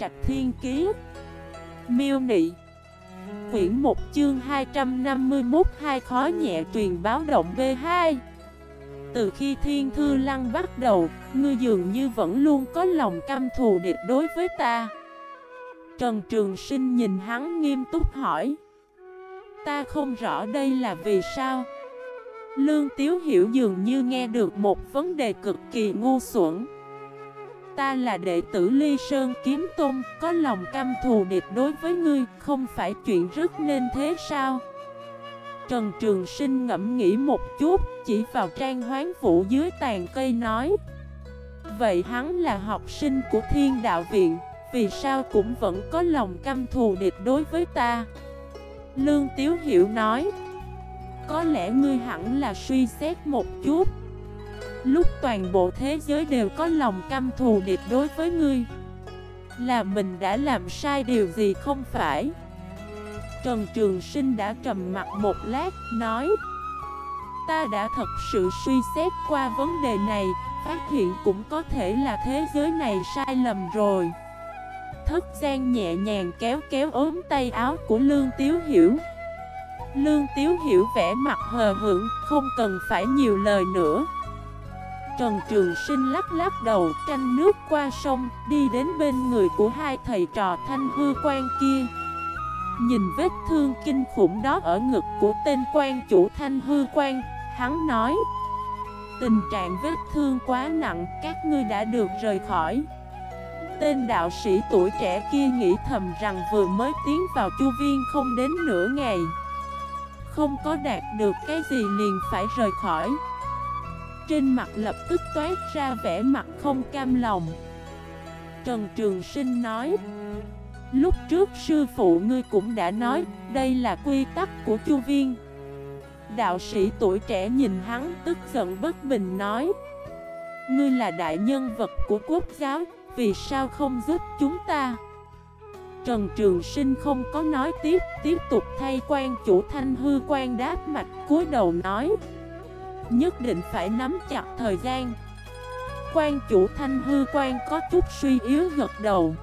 Trạch Thiên Kiế Miêu Nị. Quyển 1 chương 251 Hai khó nhẹ truyền báo động B2 Từ khi Thiên Thư Lăng bắt đầu, ngươi dường như vẫn luôn có lòng căm thù địch đối với ta. Trần Trường Sinh nhìn hắn nghiêm túc hỏi. Ta không rõ đây là vì sao. Lương Tiếu Hiểu dường như nghe được một vấn đề cực kỳ ngu xuẩn. Ta là đệ tử Ly Sơn Kiếm Tôn Có lòng căm thù địch đối với ngươi, Không phải chuyện rất nên thế sao? Trần Trường Sinh ngẫm nghĩ một chút, Chỉ vào trang hoán vũ dưới tàn cây nói, Vậy hắn là học sinh của thiên đạo viện, Vì sao cũng vẫn có lòng căm thù địch đối với ta? Lương Tiếu Hiểu nói, Có lẽ ngươi hẳn là suy xét một chút. Lúc toàn bộ thế giới đều có lòng căm thù địch đối với ngươi Là mình đã làm sai điều gì không phải? Trần Trường Sinh đã trầm mặt một lát, nói Ta đã thật sự suy xét qua vấn đề này Phát hiện cũng có thể là thế giới này sai lầm rồi. Thất gian nhẹ nhàng kéo kéo ốm tay áo của Lương Tiếu Hiểu. Lương Tiếu Hiểu vẻ mặt hờ hững, không cần phải nhiều lời nữa. Trần Trường Sinh lắc lắc đầu, tranh nước qua sông, đi đến bên người của hai thầy trò thanh hư quan kia. Nhìn vết thương kinh khủng đó ở ngực của tên quan chủ thanh hư quan, hắn nói Tình trạng vết thương quá nặng, các ngươi đã được rời khỏi. Tên đạo sĩ tuổi trẻ kia nghĩ thầm rằng vừa mới tiến vào chu viên không đến nửa ngày. Không có đạt được cái gì liền phải rời khỏi. Trên mặt lập tức toát ra vẻ mặt không cam lòng Trần Trường Sinh nói Lúc trước sư phụ ngươi cũng đã nói Đây là quy tắc của chu viên Đạo sĩ tuổi trẻ nhìn hắn tức giận bất bình nói Ngươi là đại nhân vật của quốc giáo vì sao không giúp chúng ta? Trần Trường Sinh không có nói tiếp, tiếp tục thay quan chủ thanh hư quan đáp mặt cúi đầu nói Nhất định phải nắm chặt thời gian. Quan chủ thanh hư quan có chút suy yếu gật đầu.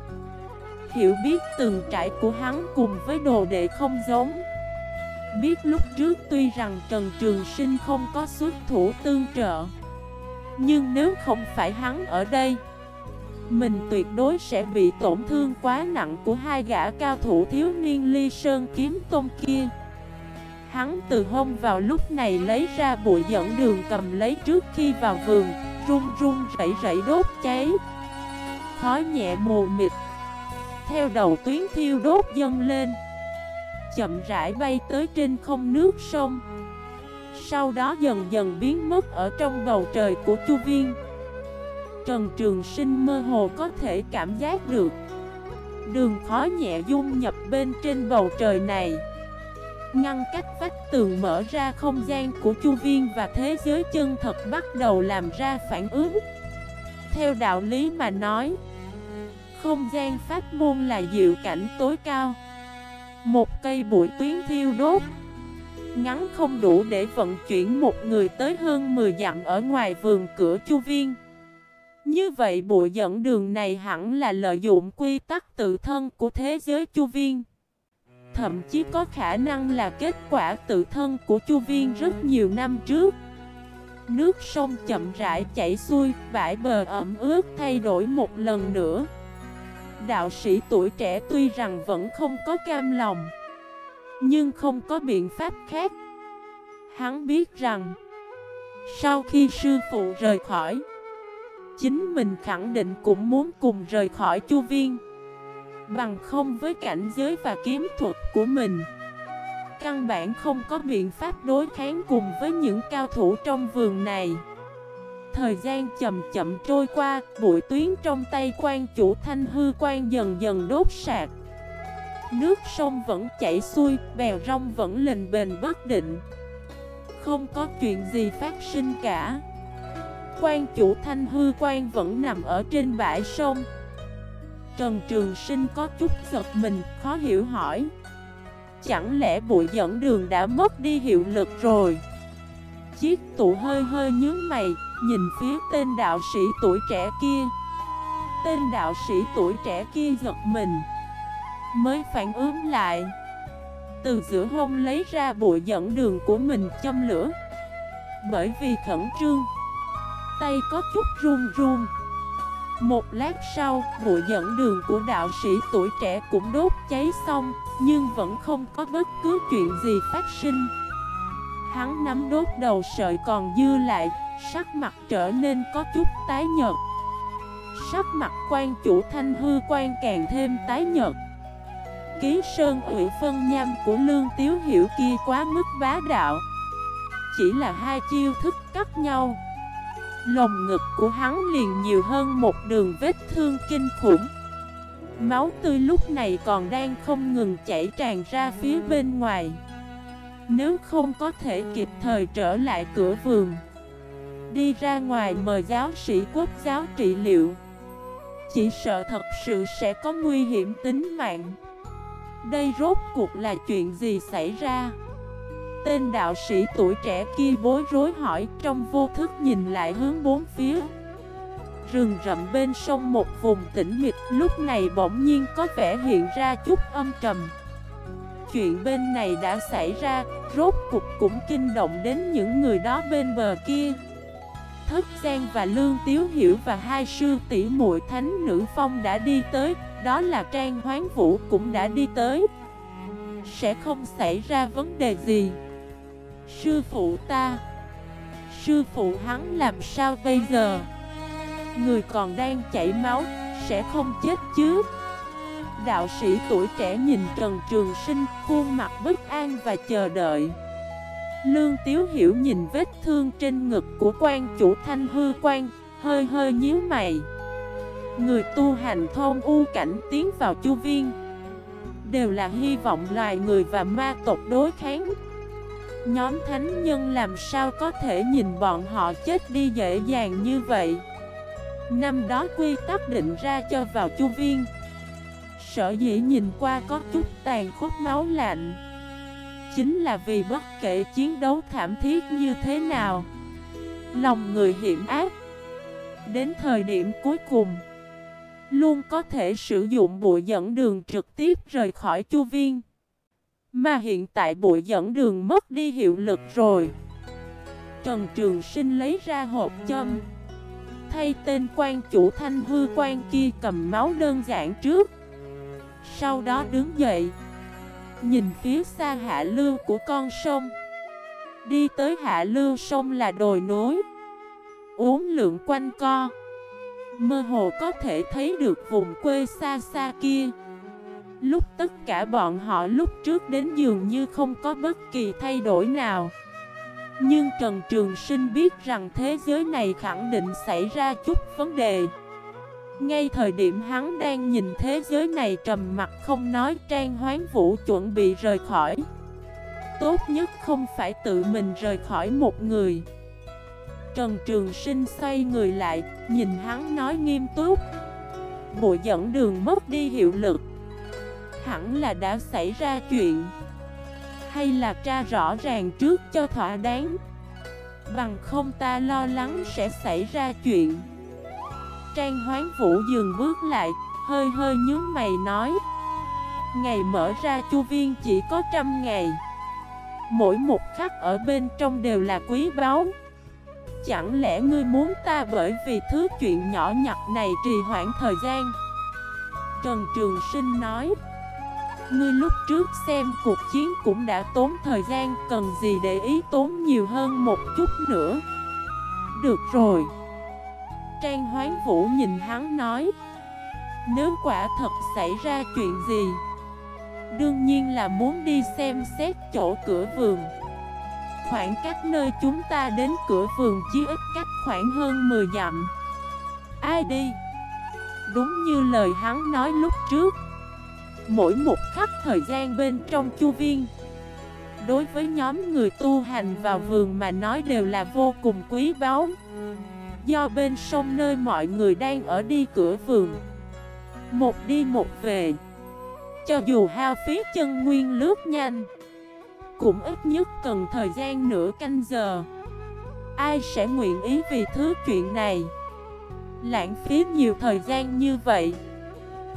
Hiểu biết từng trải của hắn cùng với đồ đệ không giống. Biết lúc trước tuy rằng Trần Trường Sinh không có xuất thủ tương trợ, Nhưng nếu không phải hắn ở đây, mình tuyệt đối sẽ bị tổn thương quá nặng của hai gã cao thủ thiếu niên ly sơn kiếm tôn kia. Hắn từ hôm vào lúc này lấy ra bụi dẫn đường cầm lấy trước khi vào vườn, Run run rẩy rẩy đốt cháy. Khói nhẹ mù mịt, Theo đầu tuyến thiêu đốt dâng lên, Chậm rãi bay tới trên không nước sông. Sau đó dần dần biến mất ở trong bầu trời của chu viên. Trần Trường Sinh mơ hồ có thể cảm giác được Đường khói nhẹ dung nhập bên trên bầu trời này. Ngăn cách vách tường mở ra không gian của chu viên và thế giới chân thật bắt đầu làm ra phản ứng. Theo đạo lý mà nói, Không gian pháp môn là diệu cảnh tối cao. Một cây bụi tuyến thiêu đốt, Ngắn không đủ để vận chuyển một người tới hơn 10 dặm ở ngoài vườn cửa chu viên. Như vậy bộ dẫn đường này hẳn là lợi dụng quy tắc tự thân của thế giới chu viên. Thậm chí có khả năng là kết quả tự thân của chu viên rất nhiều năm trước. Nước sông chậm rãi chảy xuôi, bãi bờ ẩm ướt thay đổi một lần nữa. Đạo sĩ tuổi trẻ tuy rằng vẫn không có cam lòng Nhưng không có biện pháp khác. Hắn biết rằng Sau khi sư phụ rời khỏi Chính mình khẳng định cũng muốn cùng rời khỏi chu viên. Bằng không với cảnh giới và kiếm thuật của mình. Căn bản không có biện pháp đối kháng cùng với những cao thủ trong vườn này. Thời gian chậm chậm trôi qua, bụi tuyến trong tay quan chủ thanh hư quan dần dần đốt sạc. Nước sông vẫn chảy xuôi, bèo rong vẫn lình bền bất định. Không có chuyện gì phát sinh cả. Quan chủ thanh hư quan vẫn nằm ở trên bãi sông. Trần Trường Sinh có chút giật mình, khó hiểu hỏi. Chẳng lẽ bụi dẫn đường đã mất đi hiệu lực rồi? Chiếc tụ hơi hơi nhướng mày, nhìn phía tên đạo sĩ tuổi trẻ kia. Tên đạo sĩ tuổi trẻ kia giật mình Mới phản ứng lại. Từ giữa hông lấy ra bụi dẫn đường của mình châm lửa. Bởi vì khẩn trương Tay có chút run run. Một lát sau, bụi dẫn đường của đạo sĩ tuổi trẻ cũng đốt cháy xong Nhưng vẫn không có bất cứ chuyện gì phát sinh. Hắn nắm đốt đầu sợi còn dư lại Sắc mặt trở nên có chút tái nhợt. Sắc mặt quan chủ thanh hư quan càng thêm tái nhợt. Ký sơn ủy phân nham của lương tiếu hiểu kia quá mức bá đạo. Chỉ là hai chiêu thức cắt nhau. Lồng ngực của hắn liền nhiều hơn một đường vết thương kinh khủng. Máu tươi lúc này còn đang không ngừng chảy tràn ra phía bên ngoài. Nếu không có thể kịp thời trở lại cửa vườn, Đi ra ngoài mời giáo sĩ quốc giáo trị liệu. Chỉ sợ thật sự sẽ có nguy hiểm tính mạng. Đây rốt cuộc là chuyện gì xảy ra? Tên đạo sĩ tuổi trẻ kia bối rối hỏi Trong vô thức nhìn lại hướng bốn phía. Rừng rậm bên sông một vùng tĩnh mịch, Lúc này bỗng nhiên có vẻ hiện ra chút âm trầm. Chuyện bên này đã xảy ra, Rốt cục cũng kinh động đến những người đó bên bờ kia. Thất Giang và Lương Tiếu Hiểu và hai sư tỷ muội thánh nữ phong đã đi tới, Đó là Trang Hoán Vũ cũng đã đi tới. Sẽ không xảy ra vấn đề gì. Sư phụ ta. Sư phụ hắn làm sao bây giờ? Người còn đang chảy máu, Sẽ không chết chứ? Đạo sĩ tuổi trẻ nhìn Trần Trường Sinh, Khuôn mặt bất an và chờ đợi. Lương Tiếu Hiểu nhìn vết thương trên ngực của quan chủ thanh hư quan, Hơi hơi nhíu mày. Người tu hành thôn u cảnh tiến vào chu viên. Đều là hy vọng loài người và ma tộc đối kháng. Nhóm thánh nhân làm sao có thể nhìn bọn họ chết đi dễ dàng như vậy? Năm đó quy tắc định ra cho vào chu viên. Sở dĩ nhìn qua có chút tàn khốc máu lạnh. Chính là vì bất kể chiến đấu thảm thiết như thế nào, Lòng người hiểm ác, Đến thời điểm cuối cùng, Luôn có thể sử dụng bụi dẫn đường trực tiếp rời khỏi chu viên. Mà hiện tại bụi dẫn đường mất đi hiệu lực rồi. Trần Trường Sinh lấy ra hộp châm. Thay tên quan chủ thanh hư quan kia cầm máu đơn giản trước. Sau đó đứng dậy. Nhìn phía xa hạ lưu của con sông. Đi tới hạ lưu sông là đồi núi. Uống lượng quanh co. Mơ hồ có thể thấy được vùng quê xa xa kia. Lúc tất cả bọn họ lúc trước đến dường như không có bất kỳ thay đổi nào. Nhưng Trần Trường Sinh biết rằng thế giới này khẳng định xảy ra chút vấn đề. Ngay thời điểm hắn đang nhìn thế giới này trầm mặt không nói Trang Hoán Vũ chuẩn bị rời khỏi. Tốt nhất không phải tự mình rời khỏi một người. Trần Trường Sinh xoay người lại, nhìn hắn nói nghiêm túc. Bộ dẫn đường mất đi hiệu lực. Hẳn là đã xảy ra chuyện Hay là tra rõ ràng trước cho thỏa đáng. Bằng không ta lo lắng sẽ xảy ra chuyện. Trang hoán vũ dừng bước lại, hơi hơi nhớ mày nói Ngày mở ra chu viên chỉ có trăm ngày. Mỗi một khắc ở bên trong đều là quý báu. Chẳng lẽ ngươi muốn ta bởi vì thứ chuyện nhỏ nhặt này trì hoãn thời gian? Trần Trường Sinh nói Ngươi lúc trước xem cuộc chiến cũng đã tốn thời gian, Cần gì để ý tốn nhiều hơn một chút nữa. Được rồi. Trang Hoán Vũ nhìn hắn nói, Nếu quả thật xảy ra chuyện gì, Đương nhiên là muốn đi xem xét chỗ cửa vườn. Khoảng cách nơi chúng ta đến cửa vườn chỉ ít cách khoảng hơn 10 dặm. Ai đi? Đúng như lời hắn nói lúc trước. Mỗi một khắc thời gian bên trong chu viên. Đối với nhóm người tu hành vào vườn mà nói đều là vô cùng quý báu. Do bên sông nơi mọi người đang ở đi cửa vườn. Một đi một về. Cho dù hao phí chân nguyên lướt nhanh, Cũng ít nhất cần thời gian nửa canh giờ. Ai sẽ nguyện ý vì thứ chuyện này? Lãng phí nhiều thời gian như vậy.